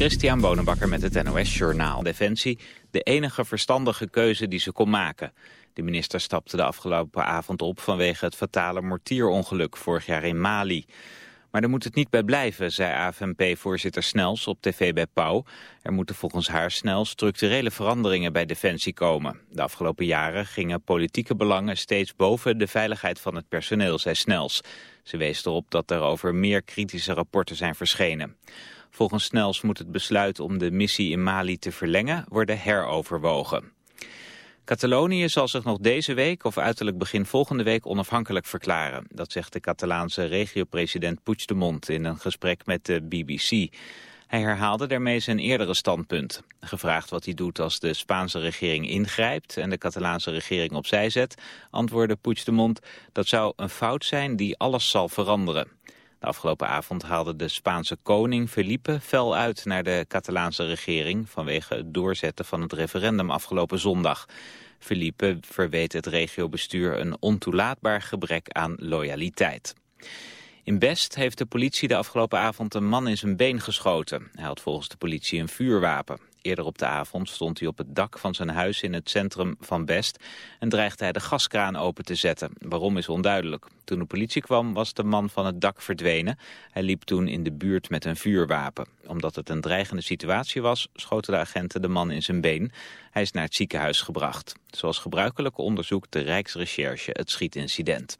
Christian Bonenbakker met het NOS Journaal. Defensie de enige verstandige keuze die ze kon maken. De minister stapte de afgelopen avond op vanwege het fatale mortierongeluk vorig jaar in Mali. Maar daar moet het niet bij blijven, zei AFNP-voorzitter Snels op tv bij Pauw. Er moeten volgens haar snel structurele veranderingen bij Defensie komen. De afgelopen jaren gingen politieke belangen steeds boven de veiligheid van het personeel, zei Snels. Ze wees erop dat er over meer kritische rapporten zijn verschenen. Volgens Snels moet het besluit om de missie in Mali te verlengen worden heroverwogen. Catalonië zal zich nog deze week of uiterlijk begin volgende week onafhankelijk verklaren. Dat zegt de Catalaanse regio-president Puigdemont in een gesprek met de BBC. Hij herhaalde daarmee zijn eerdere standpunt. Gevraagd wat hij doet als de Spaanse regering ingrijpt en de Catalaanse regering opzij zet, antwoordde Puigdemont dat zou een fout zijn die alles zal veranderen. De afgelopen avond haalde de Spaanse koning Felipe fel uit naar de Catalaanse regering vanwege het doorzetten van het referendum afgelopen zondag. Felipe verweet het regiobestuur een ontoelaatbaar gebrek aan loyaliteit. In Best heeft de politie de afgelopen avond een man in zijn been geschoten. Hij had volgens de politie een vuurwapen. Eerder op de avond stond hij op het dak van zijn huis in het centrum van Best en dreigde hij de gaskraan open te zetten. Waarom is onduidelijk. Toen de politie kwam was de man van het dak verdwenen. Hij liep toen in de buurt met een vuurwapen. Omdat het een dreigende situatie was, schoten de agenten de man in zijn been. Hij is naar het ziekenhuis gebracht. Zoals gebruikelijk onderzoekt de Rijksrecherche het schietincident.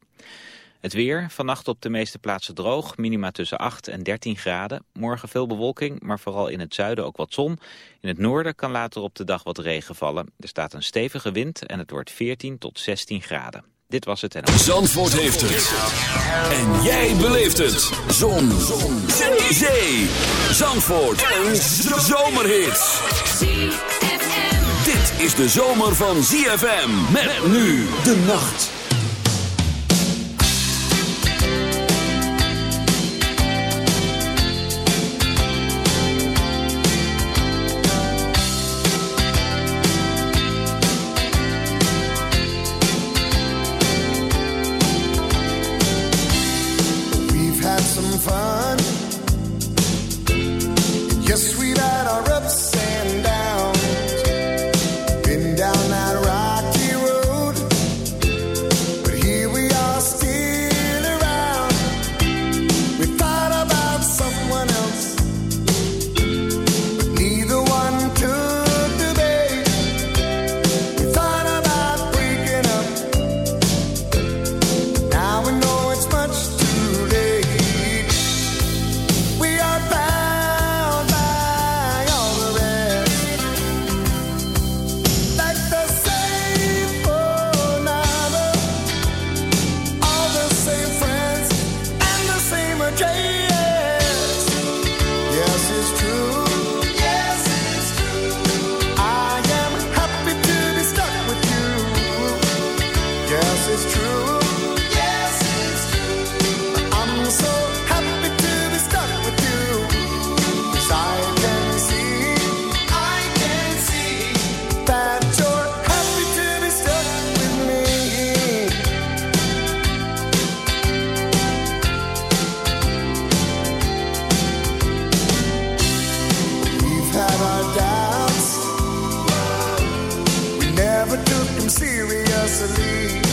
Het weer, vannacht op de meeste plaatsen droog, minima tussen 8 en 13 graden. Morgen veel bewolking, maar vooral in het zuiden ook wat zon. In het noorden kan later op de dag wat regen vallen. Er staat een stevige wind en het wordt 14 tot 16 graden. Dit was het en... Zandvoort heeft het. En jij beleeft het. Zon. zon. Zee. Zee. Zandvoort. Een zomerhit. Dit is de zomer van ZFM. Met nu de nacht. gasoline.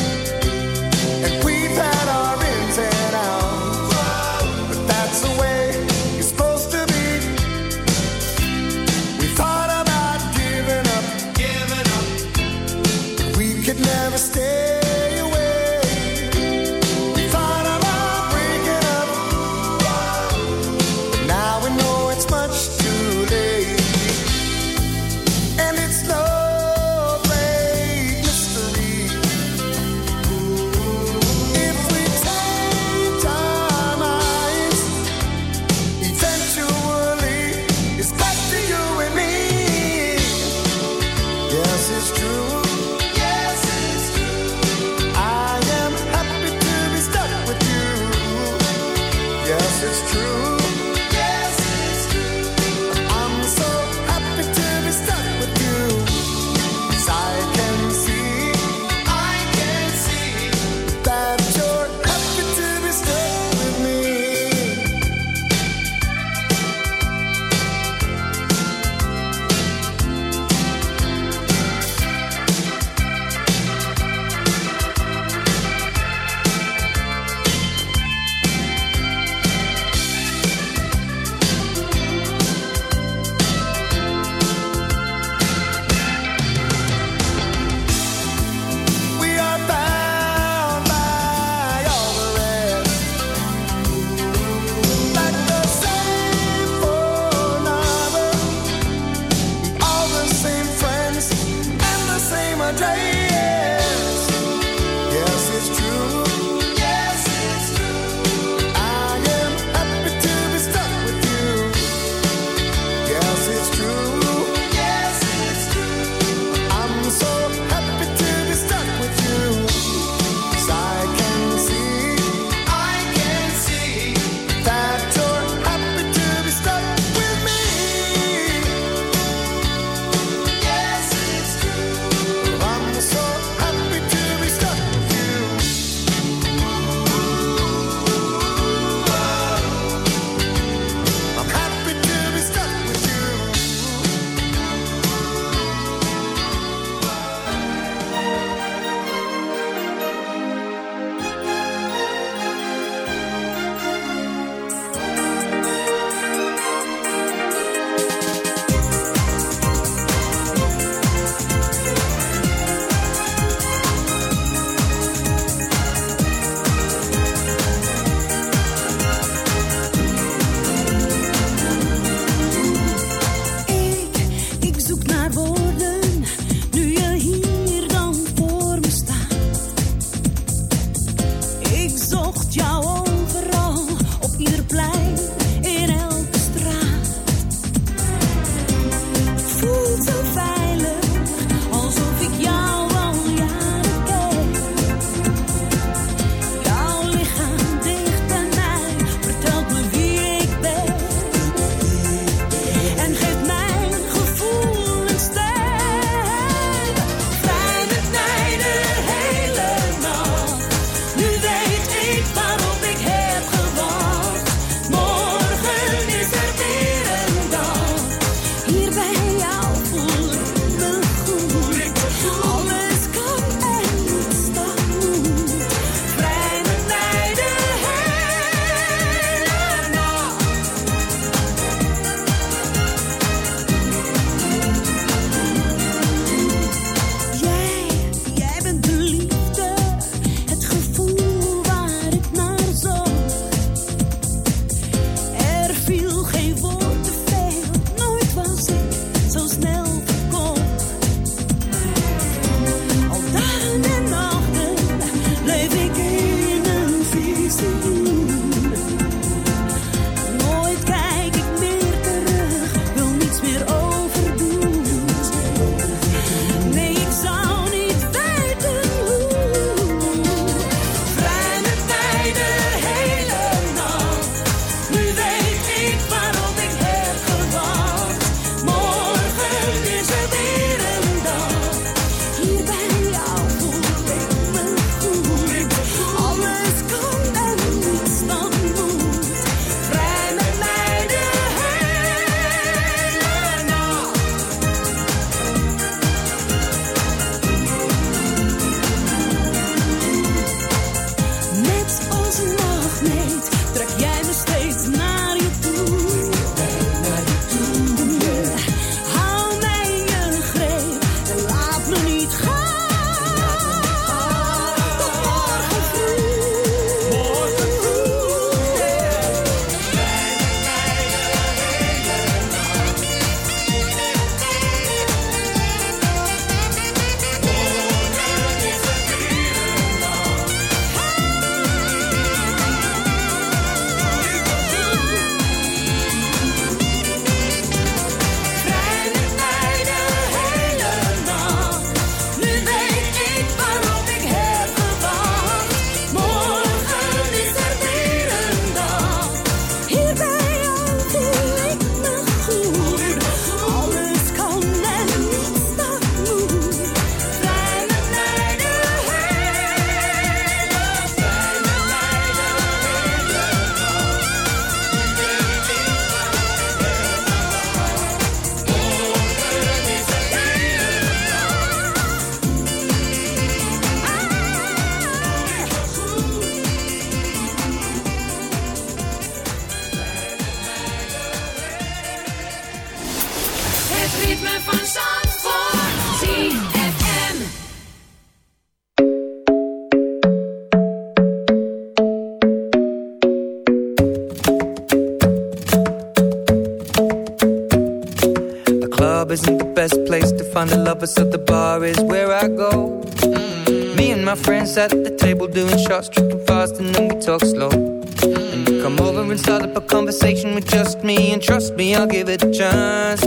at the table doing shots, tripping fast, and then we talk slow. And you come over and start up a conversation with just me, and trust me, I'll give it a chance.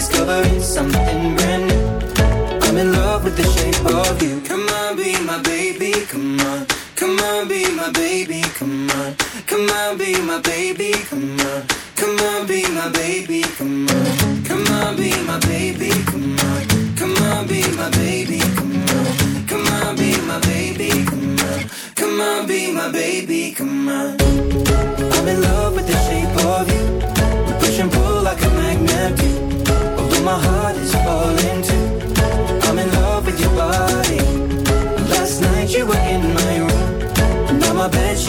discovering something brand new. I'm in love with the shape of you. Come on, be my baby, come on. Come on, be my baby, come on. Come on, be my baby, come on. Come on, be my baby, come on. Come on, be my baby.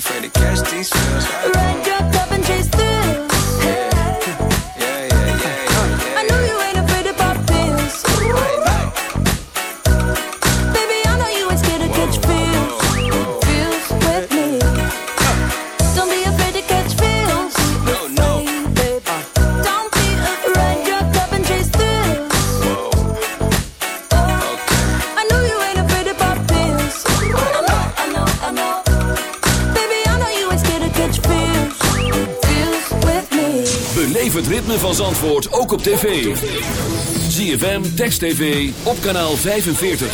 Afraid to catch these feels. Top, and chase ritme van Zandvoort ook op tv. ZFM, Text TV, op kanaal 45.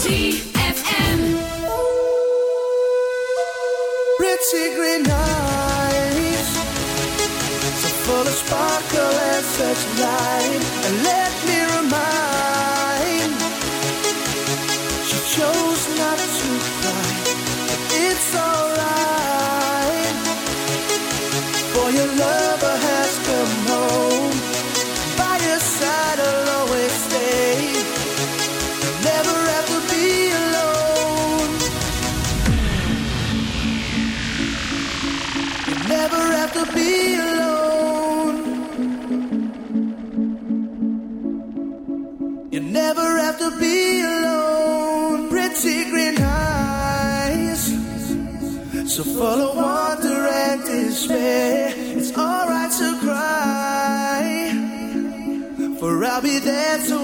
ZFM Pretty green eyes So full of sparkle and such light And let me remind. She chose not to cry But it's alright. For your lover I'll